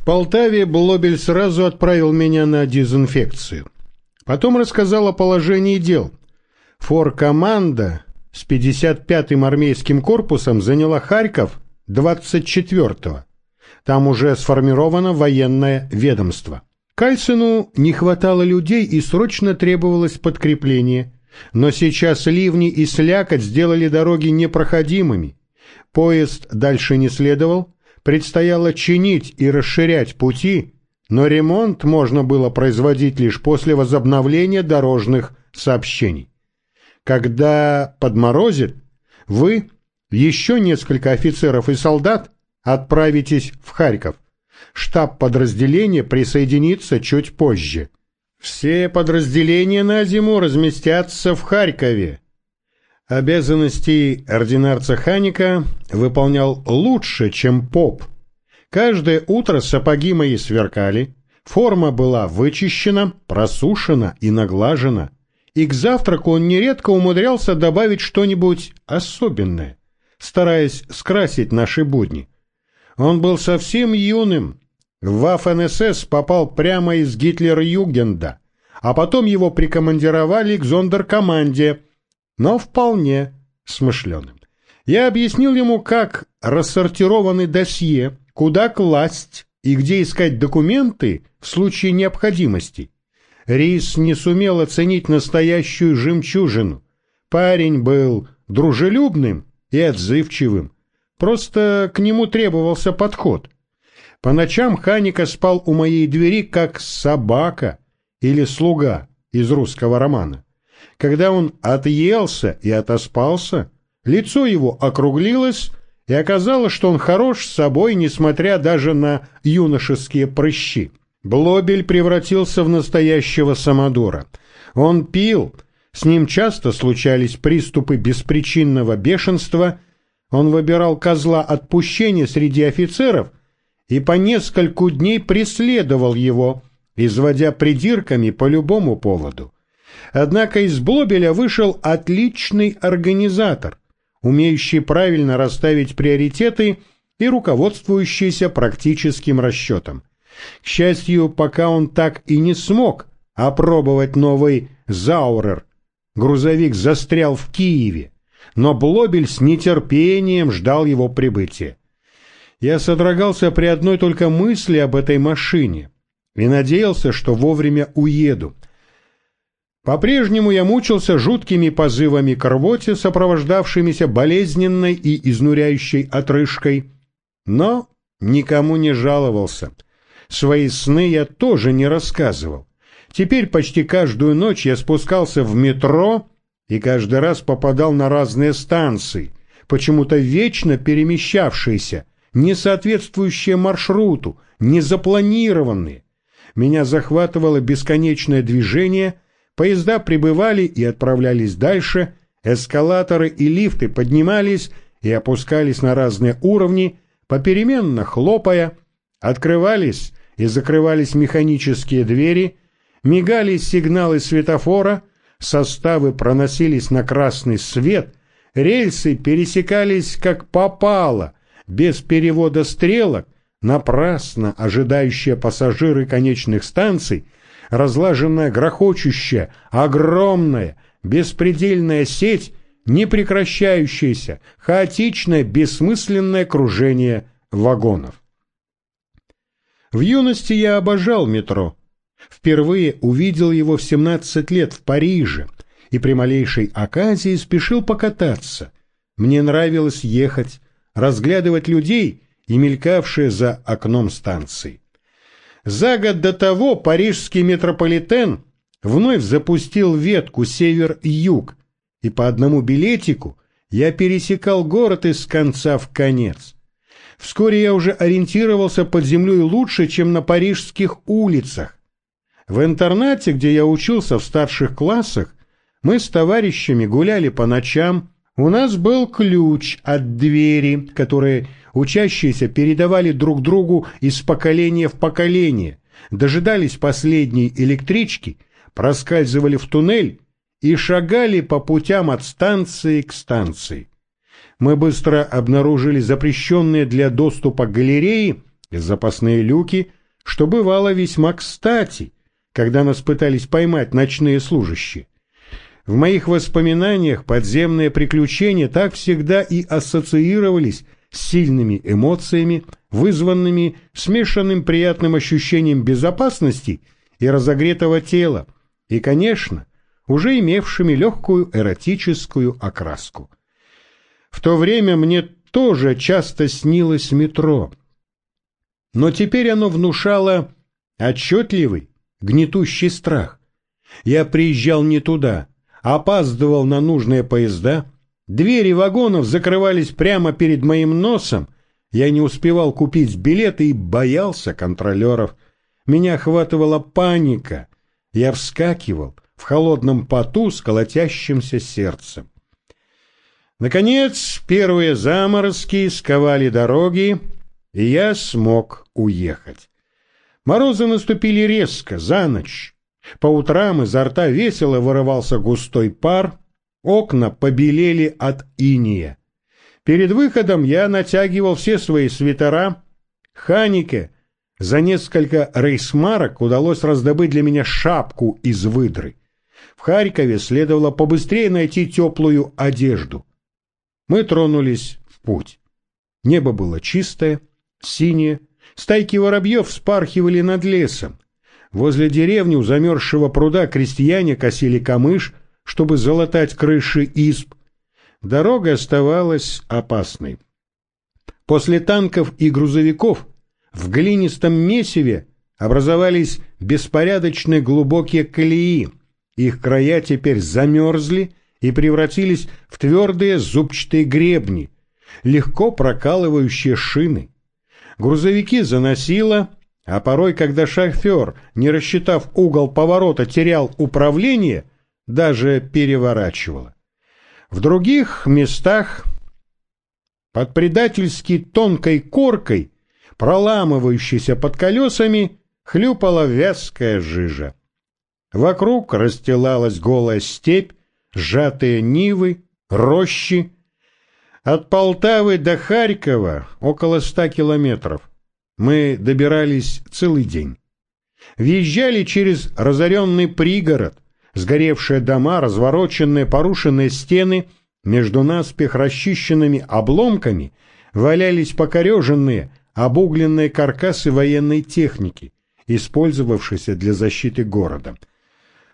В Полтаве Блобель сразу отправил меня на дезинфекцию. Потом рассказал о положении дел. Фор-команда с 55-м армейским корпусом заняла Харьков 24-го. Там уже сформировано военное ведомство. Кальцину не хватало людей и срочно требовалось подкрепление. Но сейчас ливни и слякоть сделали дороги непроходимыми. Поезд дальше не следовал, предстояло чинить и расширять пути, но ремонт можно было производить лишь после возобновления дорожных сообщений. Когда подморозит, вы, еще несколько офицеров и солдат, отправитесь в Харьков. Штаб подразделения присоединится чуть позже. Все подразделения на зиму разместятся в Харькове. Обязанности ординарца Ханика выполнял лучше, чем поп. Каждое утро сапоги мои сверкали, форма была вычищена, просушена и наглажена, и к завтраку он нередко умудрялся добавить что-нибудь особенное, стараясь скрасить наши будни. Он был совсем юным. В Waffen-СС попал прямо из Гитлер-Югенда, а потом его прикомандировали к зондеркоманде, но вполне смышленым. Я объяснил ему, как рассортированы досье, куда класть и где искать документы в случае необходимости. Рис не сумел оценить настоящую жемчужину. Парень был дружелюбным и отзывчивым, Просто к нему требовался подход. По ночам Ханика спал у моей двери как собака или слуга из русского романа. Когда он отъелся и отоспался, лицо его округлилось, и оказалось, что он хорош с собой, несмотря даже на юношеские прыщи. Блобель превратился в настоящего самодура. Он пил, с ним часто случались приступы беспричинного бешенства – он выбирал козла отпущения среди офицеров и по нескольку дней преследовал его, изводя придирками по любому поводу. Однако из Блобеля вышел отличный организатор, умеющий правильно расставить приоритеты и руководствующийся практическим расчетом. К счастью, пока он так и не смог опробовать новый «Заурер», грузовик застрял в Киеве но Блобель с нетерпением ждал его прибытия. Я содрогался при одной только мысли об этой машине и надеялся, что вовремя уеду. По-прежнему я мучился жуткими позывами к рвоте, сопровождавшимися болезненной и изнуряющей отрыжкой, но никому не жаловался. Свои сны я тоже не рассказывал. Теперь почти каждую ночь я спускался в метро и каждый раз попадал на разные станции, почему-то вечно перемещавшиеся, не соответствующие маршруту, не запланированные. Меня захватывало бесконечное движение, поезда прибывали и отправлялись дальше, эскалаторы и лифты поднимались и опускались на разные уровни, попеременно хлопая, открывались и закрывались механические двери, мигали сигналы светофора — составы проносились на красный свет, рельсы пересекались как попало, без перевода стрелок, напрасно ожидающие пассажиры конечных станций, разлаженная грохочущая, огромная, беспредельная сеть, непрекращающееся, хаотичное, бессмысленное кружение вагонов. В юности я обожал метро, Впервые увидел его в 17 лет в Париже и при малейшей оказии спешил покататься. Мне нравилось ехать, разглядывать людей и мелькавшие за окном станции. За год до того парижский метрополитен вновь запустил ветку север-юг, и по одному билетику я пересекал город из конца в конец. Вскоре я уже ориентировался под землей лучше, чем на парижских улицах, в интернате, где я учился в старших классах, мы с товарищами гуляли по ночам. У нас был ключ от двери, которые учащиеся передавали друг другу из поколения в поколение, дожидались последней электрички, проскальзывали в туннель и шагали по путям от станции к станции. Мы быстро обнаружили запрещенные для доступа галереи запасные люки, что бывало весьма кстати, когда нас пытались поймать ночные служащие. В моих воспоминаниях подземные приключения так всегда и ассоциировались с сильными эмоциями, вызванными смешанным приятным ощущением безопасности и разогретого тела, и, конечно, уже имевшими легкую эротическую окраску. В то время мне тоже часто снилось метро, но теперь оно внушало отчетливый, гнетущий страх. Я приезжал не туда, опаздывал на нужные поезда, двери вагонов закрывались прямо перед моим носом, я не успевал купить билеты и боялся контролеров. Меня охватывала паника. Я вскакивал в холодном поту с колотящимся сердцем. Наконец, первые заморозки сковали дороги, и я смог уехать. Морозы наступили резко, за ночь. По утрам изо рта весело вырывался густой пар, окна побелели от иния. Перед выходом я натягивал все свои свитера. Ханике за несколько рейсмарок удалось раздобыть для меня шапку из выдры. В Харькове следовало побыстрее найти теплую одежду. Мы тронулись в путь. Небо было чистое, синее, стайки воробьев вспархивали над лесом. Возле деревни у замерзшего пруда крестьяне косили камыш, чтобы залатать крыши изб. Дорога оставалась опасной. После танков и грузовиков в глинистом месиве образовались беспорядочные глубокие колеи. Их края теперь замерзли и превратились в твердые зубчатые гребни, легко прокалывающие шины. Грузовики заносило, а порой, когда шофер, не рассчитав угол поворота, терял управление, даже переворачивало. В других местах под предательски тонкой коркой, проламывающейся под колесами, хлюпала вязкая жижа. Вокруг расстилалась голая степь, сжатые нивы, рощи. От Полтавы до Харькова около ста километров. Мы добирались целый день. Въезжали через разоренный пригород, сгоревшие дома, развороченные, порушенные стены, между наспех расчищенными обломками валялись покореженные, обугленные каркасы военной техники, использовавшейся для защиты города.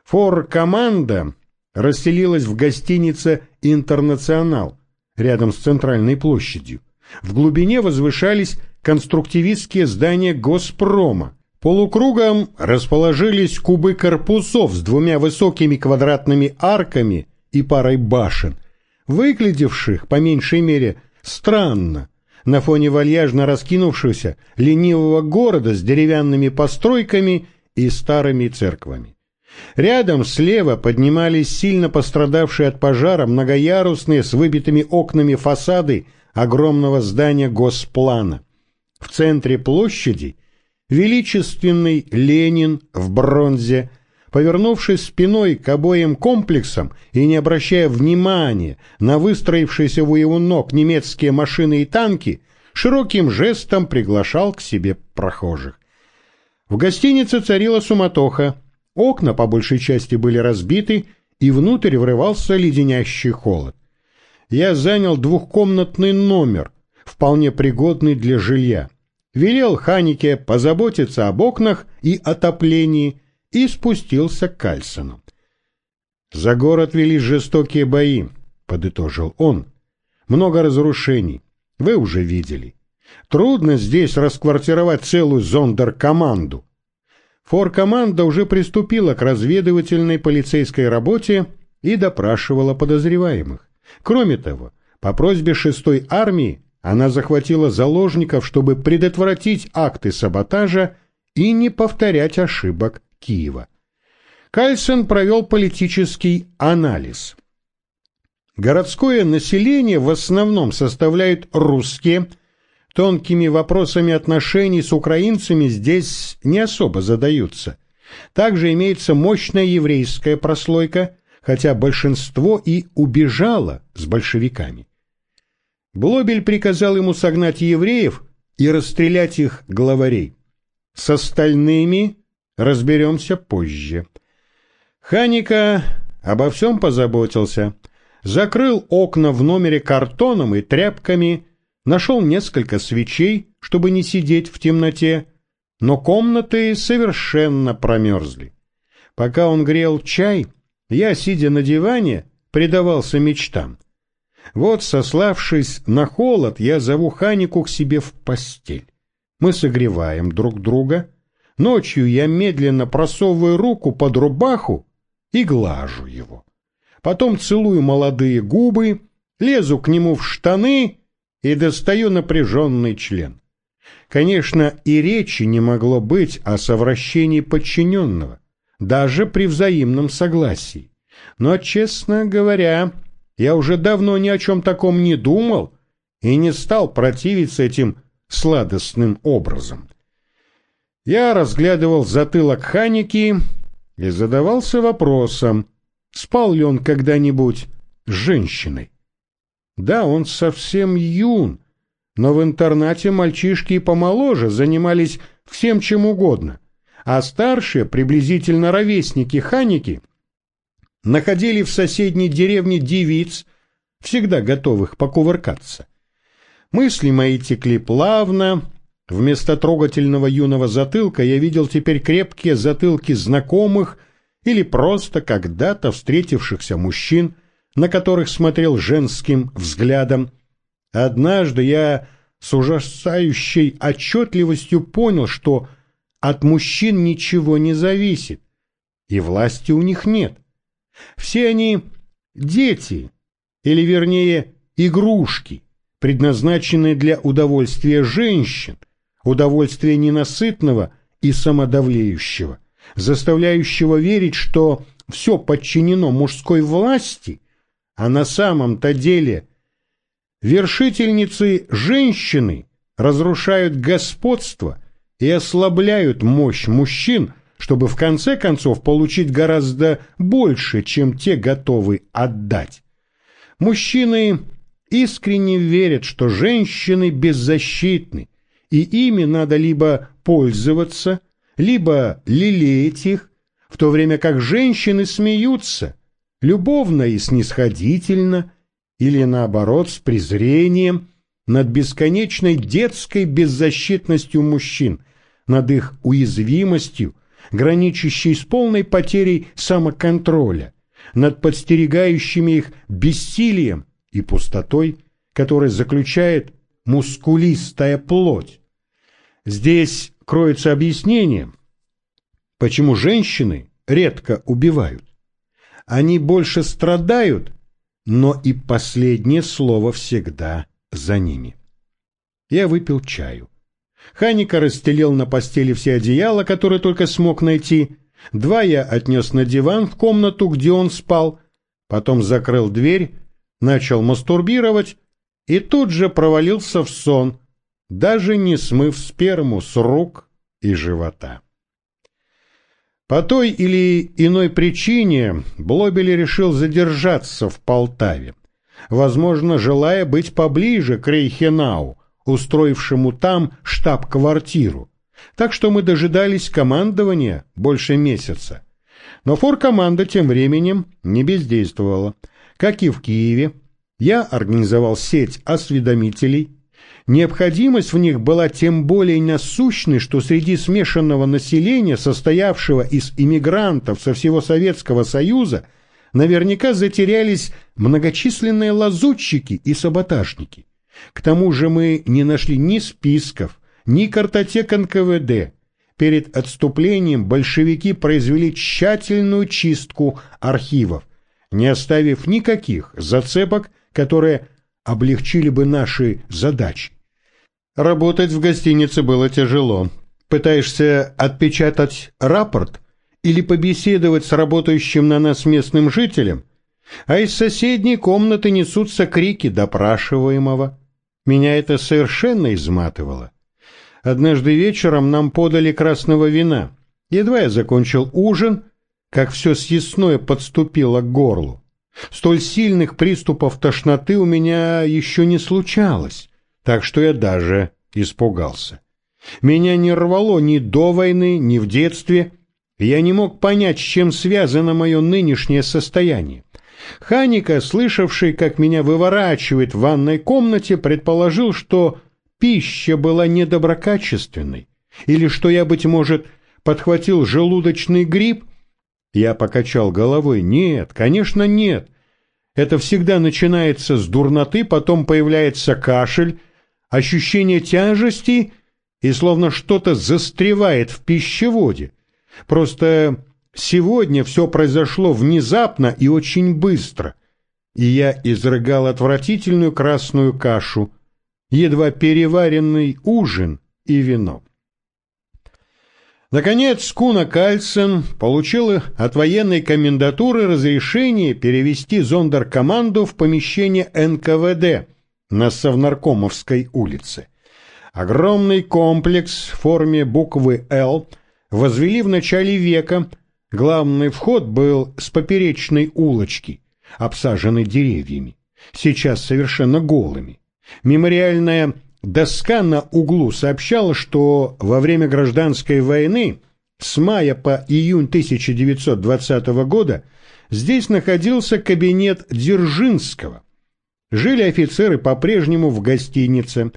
Фор-команда расселилась в гостинице «Интернационал» рядом с центральной площадью. В глубине возвышались конструктивистские здания Госпрома. Полукругом расположились кубы корпусов с двумя высокими квадратными арками и парой башен, выглядевших, по меньшей мере, странно, на фоне вальяжно раскинувшегося ленивого города с деревянными постройками и старыми церквами. Рядом слева поднимались сильно пострадавшие от пожара многоярусные с выбитыми окнами фасады огромного здания Госплана. В центре площади величественный Ленин в бронзе, повернувшись спиной к обоим комплексам и не обращая внимания на выстроившиеся у его ног немецкие машины и танки, широким жестом приглашал к себе прохожих. В гостинице царила суматоха, окна по большей части были разбиты, и внутрь врывался леденящий холод. Я занял двухкомнатный номер, вполне пригодный для жилья. Велел Ханике позаботиться об окнах и отоплении и спустился к Кальсону. «За город вели жестокие бои», — подытожил он. «Много разрушений. Вы уже видели. Трудно здесь расквартировать целую зондеркоманду. Форкоманда уже приступила к разведывательной полицейской работе и допрашивала подозреваемых. Кроме того, по просьбе шестой армии она захватила заложников, чтобы предотвратить акты саботажа и не повторять ошибок Киева. Кальсон провел политический анализ. Городское население в основном составляют русские, тонкими вопросами отношений с украинцами здесь не особо задаются. Также имеется мощная еврейская прослойка, хотя большинство и убежало с большевиками. Блобель приказал ему согнать евреев и расстрелять их главарей. С остальными разберемся позже. Ханика обо всем позаботился. Закрыл окна в номере картоном и тряпками, нашел несколько свечей, чтобы не сидеть в темноте, но комнаты совершенно промерзли. Пока он грел чай, я, сидя на диване, предавался мечтам. Вот, сославшись на холод, я зову Ханику к себе в постель. Мы согреваем друг друга. Ночью я медленно просовываю руку под рубаху и глажу его. Потом целую молодые губы, лезу к нему в штаны и достаю напряженный член. Конечно, и речи не могло быть о совращении подчиненного, даже при взаимном согласии. Но, честно говоря, я уже давно ни о чем таком не думал и не стал противиться этим сладостным образом. Я разглядывал затылок Ханики и задавался вопросом, спал ли он когда-нибудь с женщиной. Да, он совсем юн, но в интернате мальчишки и помоложе занимались всем чем угодно, а старшие, приблизительно ровесники Ханики, находили в соседней деревне девиц, всегда готовых покувыркаться. Мысли мои текли плавно, вместо трогательного юного затылка я видел теперь крепкие затылки знакомых или просто когда-то встретившихся мужчин, на которых смотрел женским взглядом. Однажды я с ужасающей отчетливостью понял, что от мужчин ничего не зависит, и власти у них нет. Все они дети, или вернее игрушки, предназначенные для удовольствия женщин, удовольствия ненасытного и самодавлеющего, заставляющего верить, что все подчинено мужской власти, а на самом-то деле вершительницы женщины разрушают господство и ослабляют мощь мужчин – чтобы в конце концов получить гораздо больше, чем те готовы отдать. Мужчины искренне верят, что женщины беззащитны, и ими надо либо пользоваться, либо лелеять их, в то время как женщины смеются, любовно и снисходительно, или наоборот с презрением, над бесконечной детской беззащитностью мужчин, над их уязвимостью, граничащий с полной потерей самоконтроля, над подстерегающими их бессилием и пустотой, которая заключает мускулистая плоть. Здесь кроется объяснение, почему женщины редко убивают. Они больше страдают, но и последнее слово всегда за ними. Я выпил чаю. Ханика расстелил на постели все одеяла, которые только смог найти. Два я отнес на диван в комнату, где он спал. Потом закрыл дверь, начал мастурбировать и тут же провалился в сон, даже не смыв сперму с рук и живота. По той или иной причине Блобели решил задержаться в Полтаве, возможно, желая быть поближе к Рейхенау, устроившему там штаб-квартиру, так что мы дожидались командования больше месяца. Но форкоманда тем временем не бездействовала. Как и в Киеве, я организовал сеть осведомителей. Необходимость в них была тем более насущной, что среди смешанного населения, состоявшего из иммигрантов со всего Советского Союза, наверняка затерялись многочисленные лазутчики и саботажники. К тому же мы не нашли ни списков, ни картотек НКВД. Перед отступлением большевики произвели тщательную чистку архивов, не оставив никаких зацепок, которые облегчили бы наши задачи. Работать в гостинице было тяжело. Пытаешься отпечатать рапорт или побеседовать с работающим на нас местным жителем, а из соседней комнаты несутся крики допрашиваемого. Меня это совершенно изматывало. Однажды вечером нам подали красного вина. Едва я закончил ужин, как все съестное подступило к горлу. Столь сильных приступов тошноты у меня еще не случалось, так что я даже испугался. Меня не рвало ни до войны, ни в детстве. Я не мог понять, с чем связано мое нынешнее состояние. Ханика, слышавший, как меня выворачивает в ванной комнате, предположил, что пища была недоброкачественной, или что я, быть может, подхватил желудочный грипп. Я покачал головой. Нет, конечно, нет. Это всегда начинается с дурноты, потом появляется кашель, ощущение тяжести и словно что-то застревает в пищеводе. Просто сегодня все произошло внезапно и очень быстро, и я изрыгал отвратительную красную кашу, едва переваренный ужин и вино. Наконец, Куна Кальсен получил от военной комендатуры разрешение перевести зондеркоманду в помещение НКВД на Совнаркомовской улице. Огромный комплекс в форме буквы «Л» возвели в начале века. Главный вход был с поперечной улочки, обсаженной деревьями, сейчас совершенно голыми. Мемориальная доска на углу сообщала, что во время гражданской войны с мая по июнь 1920 года здесь находился кабинет Дзержинского. Жили офицеры по-прежнему в гостинице.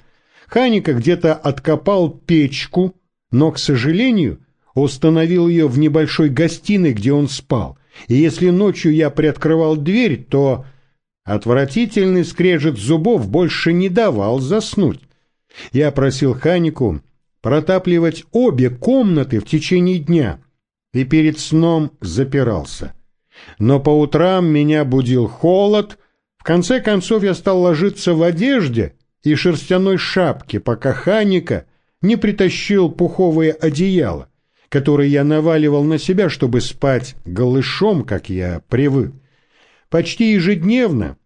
Ханика где-то откопал печку, но, к сожалению, установил ее в небольшой гостиной, где он спал. И если ночью я приоткрывал дверь, то отвратительный скрежет зубов больше не давал заснуть. Я просил Ханику протапливать обе комнаты в течение дня и перед сном запирался. Но по утрам меня будил холод, в конце концов я стал ложиться в одежде и шерстяной шапке, пока Ханика не притащил пуховое одеяло, которое я наваливал на себя, чтобы спать голышом, как я привык. Почти ежедневно,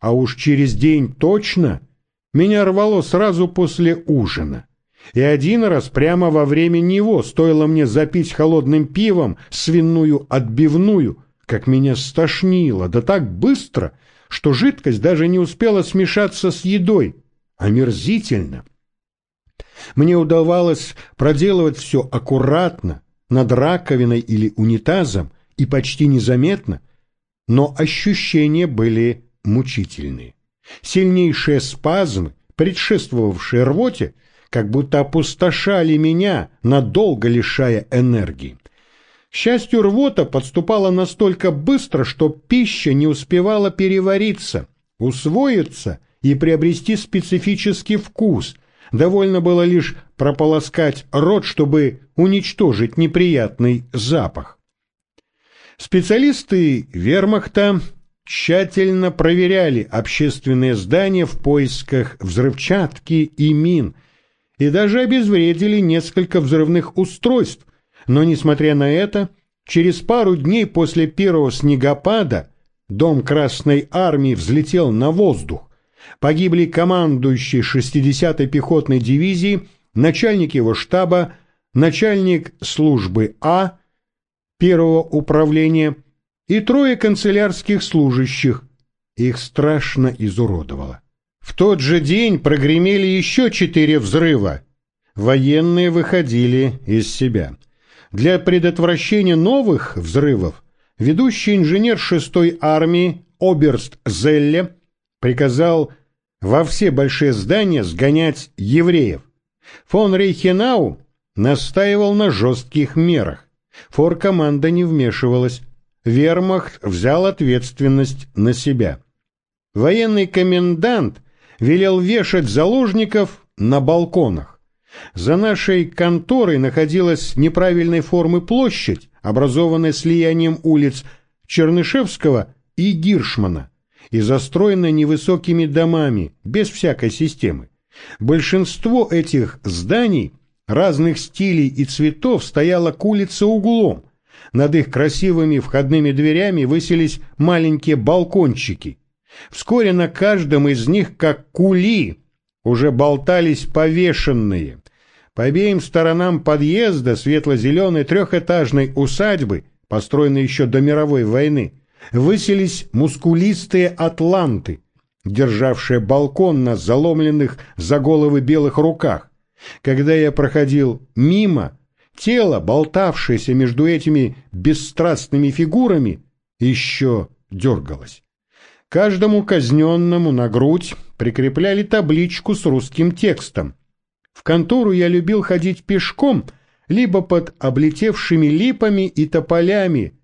а уж через день точно — меня рвало сразу после ужина. И один раз прямо во время него стоило мне запить холодным пивом свиную отбивную, как меня стошнило, да так быстро, что жидкость даже не успела смешаться с едой. Омерзительно. Мне удавалось проделывать все аккуратно, над раковиной или унитазом, и почти незаметно, но ощущения были мучительные. Сильнейшие спазмы, предшествовавшие рвоте, как будто опустошали меня, надолго лишая энергии. К счастью, рвота подступала настолько быстро, что пища не успевала перевариться, усвоиться и приобрести специфический вкус. Довольно было лишь прополоскать рот, чтобы уничтожить неприятный запах. Специалисты вермахта тщательно проверяли общественные здания в поисках взрывчатки и мин и даже обезвредили несколько взрывных устройств, но, несмотря на это, через пару дней после первого снегопада дом Красной Армии взлетел на воздух. Погибли командующий 60-й пехотной дивизии, начальник его штаба, начальник службы А, первого управления и трое канцелярских служащих. Их страшно изуродовало. В тот же день прогремели еще четыре взрыва. Военные выходили из себя. Для предотвращения новых взрывов ведущий инженер шестой армии Оберст Зелле приказал во все большие здания сгонять евреев. Фон Рейхенау настаивал на жестких мерах. Форкоманда не вмешивалась вермахт взял ответственность на себя. Военный комендант велел вешать заложников на балконах. За нашей конторой находилась неправильной формы площадь, образованная слиянием улиц Чернышевского и Гиршмана и застроенная невысокими домами, без всякой системы. Большинство этих зданий разных стилей и цветов стояло к улице углом, над их красивыми входными дверями высились маленькие балкончики. Вскоре на каждом из них, как кули, уже болтались повешенные. По обеим сторонам подъезда светло-зеленой трехэтажной усадьбы, построенной еще до мировой войны, высились мускулистые атланты, державшие балкон на заломленных за головы белых руках. Когда я проходил мимо, тело, болтавшееся между этими бесстрастными фигурами, еще дергалось. Каждому казненному на грудь прикрепляли табличку с русским текстом. В контору я любил ходить пешком, либо под облетевшими липами и тополями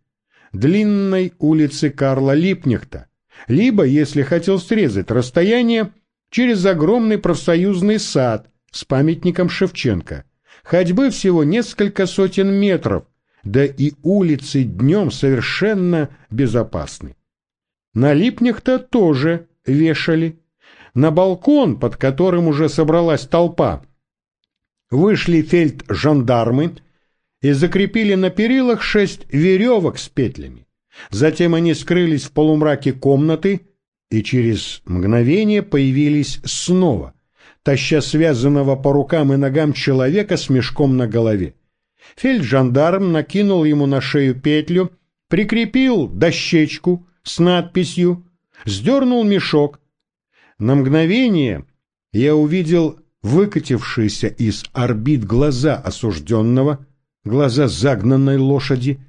длинной улицы Карла Липнехта, либо, если хотел срезать расстояние, через огромный профсоюзный сад с памятником Шевченко. Ходьбы всего несколько сотен метров, да и улицы днем совершенно безопасны. На Липнехта тоже вешали. На балкон, под которым уже собралась толпа, вышли фельд-жандармы и закрепили на перилах шесть веревок с петлями. Затем они скрылись в полумраке комнаты и через мгновение появились снова, таща связанного по рукам и ногам человека с мешком на голове. Фельджандарм накинул ему на шею петлю, прикрепил дощечку с надписью, сдернул мешок. На мгновение я увидел выкатившиеся из орбит глаза осужденного, глаза загнанной лошади.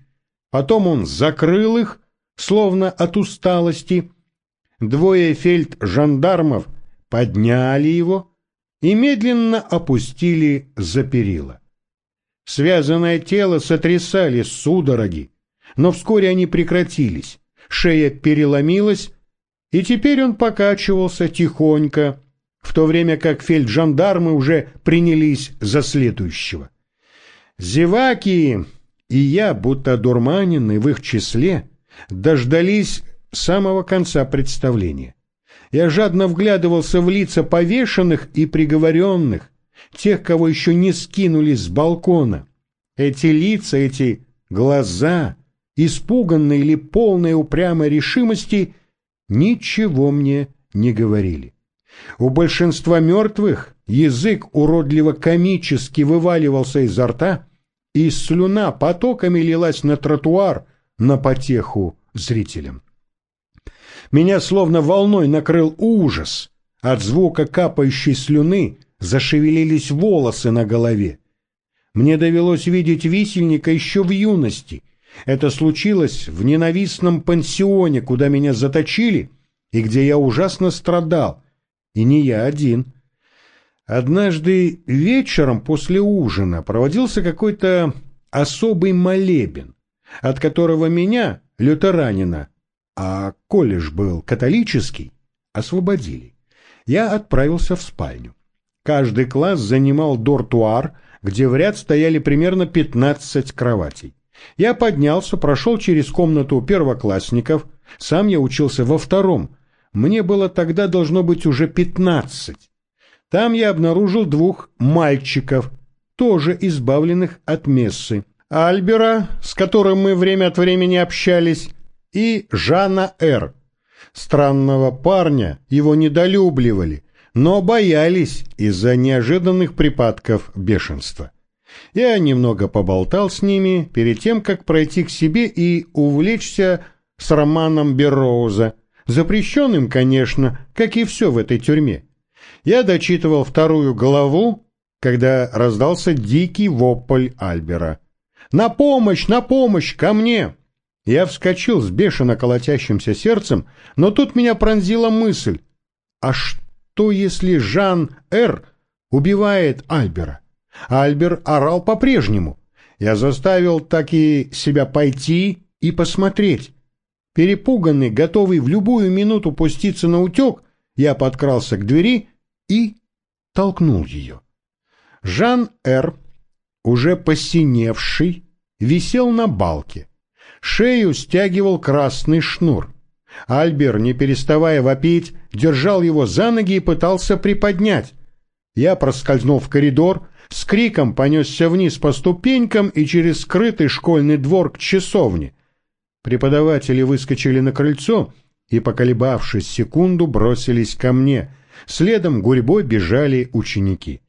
Потом он закрыл их, словно от усталости. Двое фельд-жандармов подняли его и медленно опустили за перила. Связанное тело сотрясали судороги, но вскоре они прекратились, шея переломилась, и теперь он покачивался тихонько, в то время как фельджандармы уже принялись за следующего. Зеваки и я, будто дурманенный в их числе, дождались самого конца представления. Я жадно вглядывался в лица повешенных и приговоренных, тех, кого еще не скинули с балкона. Эти лица, эти глаза, испуганные или полные упрямой решимости, ничего мне не говорили. У большинства мертвых язык уродливо-комически вываливался изо рта, и слюна потоками лилась на тротуар на потеху зрителям. Меня словно волной накрыл ужас. От звука капающей слюны зашевелились волосы на голове. Мне довелось видеть висельника еще в юности. Это случилось в ненавистном пансионе, куда меня заточили, и где я ужасно страдал. И не я один. Однажды вечером после ужина проводился какой-то особый молебен, от которого меня, лютеранина, а колледж был католический, освободили. Я отправился в спальню. Каждый класс занимал дортуар, где в ряд стояли примерно 15 кроватей. Я поднялся, прошел через комнату первоклассников, сам я учился во втором. Мне было тогда должно быть уже 15. Там я обнаружил двух мальчиков, тоже избавленных от мессы. Альбера, с которым мы время от времени общались, и Жана Р. Странного парня его недолюбливали, но боялись из-за неожиданных припадков бешенства. Я немного поболтал с ними перед тем, как пройти к себе и увлечься с романом Берроуза, запрещенным, конечно, как и все в этой тюрьме. Я дочитывал вторую главу, когда раздался дикий вопль Альбера. «На помощь! На помощь! Ко мне!» Я вскочил с бешено колотящимся сердцем, но тут меня пронзила мысль. А что, если Жан Р. убивает Альбера? Альбер орал по-прежнему. Я заставил так и себя пойти и посмотреть. Перепуганный, готовый в любую минуту пуститься на утек, я подкрался к двери и толкнул ее. Жан Р., уже посиневший, висел на балке. Шею стягивал красный шнур. Альбер, не переставая вопить, держал его за ноги и пытался приподнять. Я проскользнул в коридор, с криком понесся вниз по ступенькам и через скрытый школьный двор к часовне. Преподаватели выскочили на крыльцо и, поколебавшись секунду, бросились ко мне. Следом гурьбой бежали ученики.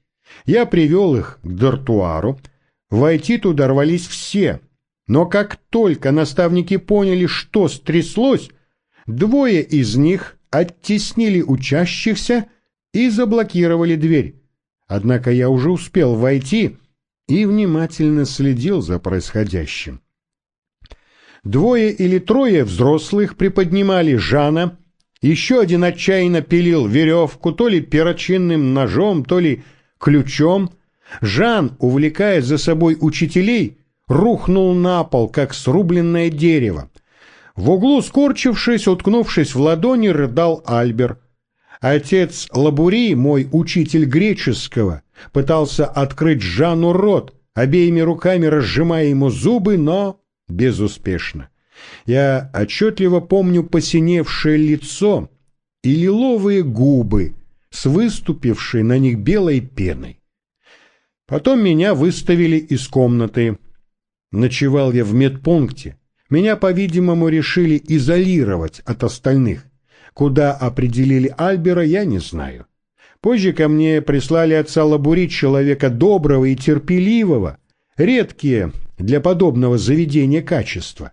Я привел их к дартуару. Войти туда рвались все — но как только наставники поняли, что стряслось, двое из них оттеснили учащихся и заблокировали дверь. Однако я уже успел войти и внимательно следил за происходящим. Двое или трое взрослых приподнимали Жана, еще один отчаянно пилил веревку то ли перочинным ножом, то ли ключом. Жан, увлекая за собой учителей, рухнул на пол, как срубленное дерево. В углу, скорчившись, уткнувшись в ладони, рыдал Альбер. Отец Лабури, мой учитель греческого, пытался открыть Жану рот, обеими руками разжимая ему зубы, но безуспешно. Я отчетливо помню посиневшее лицо и лиловые губы с выступившей на них белой пеной. Потом меня выставили из комнаты. Ночевал я в медпункте. Меня, по-видимому, решили изолировать от остальных. Куда определили Альбера, я не знаю. Позже ко мне прислали отца Лабури человека доброго и терпеливого, редкие для подобного заведения качества.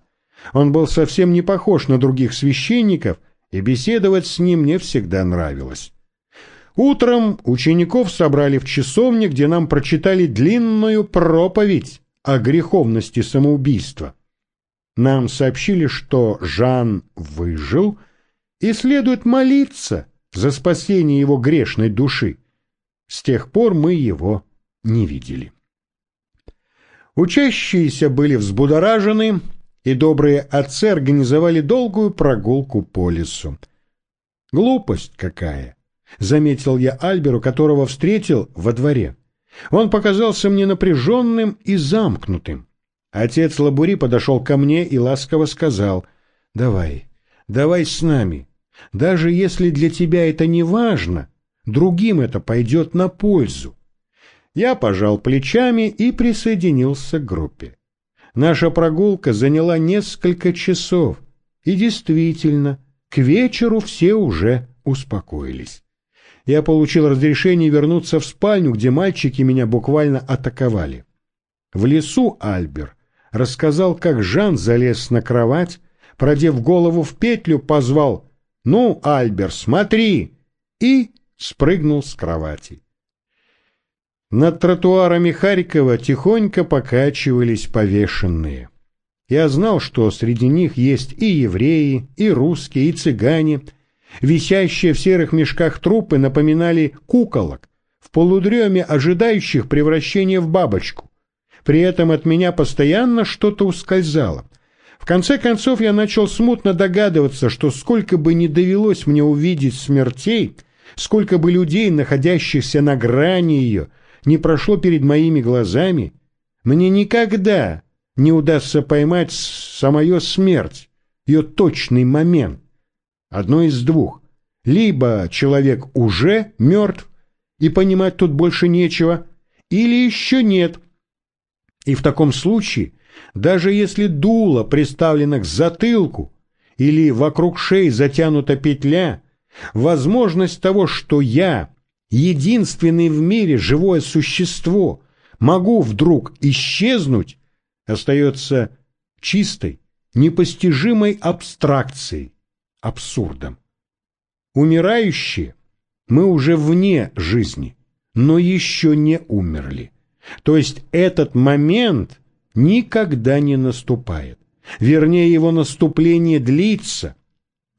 Он был совсем не похож на других священников, и беседовать с ним мне всегда нравилось. Утром учеников собрали в часовне, где нам прочитали длинную проповедь о греховности самоубийства. Нам сообщили, что Жан выжил и следует молиться за спасение его грешной души. С тех пор мы его не видели. Учащиеся были взбудоражены, и добрые отцы организовали долгую прогулку по лесу. «Глупость какая!» — заметил я Альберу, которого встретил во дворе. Он показался мне напряженным и замкнутым. Отец Лабури подошел ко мне и ласково сказал, «Давай, давай с нами. Даже если для тебя это не важно, другим это пойдет на пользу». Я пожал плечами и присоединился к группе. Наша прогулка заняла несколько часов, и действительно, к вечеру все уже успокоились. Я получил разрешение вернуться в спальню, где мальчики меня буквально атаковали. В лесу Альбер рассказал, как Жан залез на кровать, продев голову в петлю, позвал «Ну, Альбер, смотри!» и спрыгнул с кровати. Над тротуарами Харькова тихонько покачивались повешенные. Я знал, что среди них есть и евреи, и русские, и цыгане. Висящие в серых мешках трупы напоминали куколок, в полудреме ожидающих превращения в бабочку. При этом от меня постоянно что-то ускользало. В конце концов я начал смутно догадываться, что сколько бы ни довелось мне увидеть смертей, сколько бы людей, находящихся на грани ее, не прошло перед моими глазами, мне никогда не удастся поймать самую смерть, ее точный момент. Одно из двух. Либо человек уже мертв, и понимать тут больше нечего, или еще нет. И в таком случае, даже если дуло приставлено к затылку или вокруг шеи затянута петля, возможность того, что я единственный в мире живое существо, могу вдруг исчезнуть, остается чистой, непостижимой абстракцией, абсурдом. Умирающие мы уже вне жизни, но еще не умерли. То есть этот момент никогда не наступает. Вернее, его наступление длится.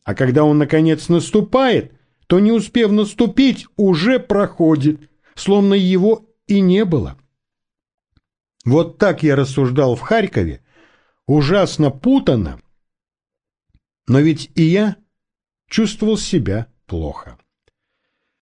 А когда он, наконец, наступает – то, не успев наступить, уже проходит, словно его и не было. Вот так я рассуждал в Харькове, ужасно путано, но ведь и я чувствовал себя плохо.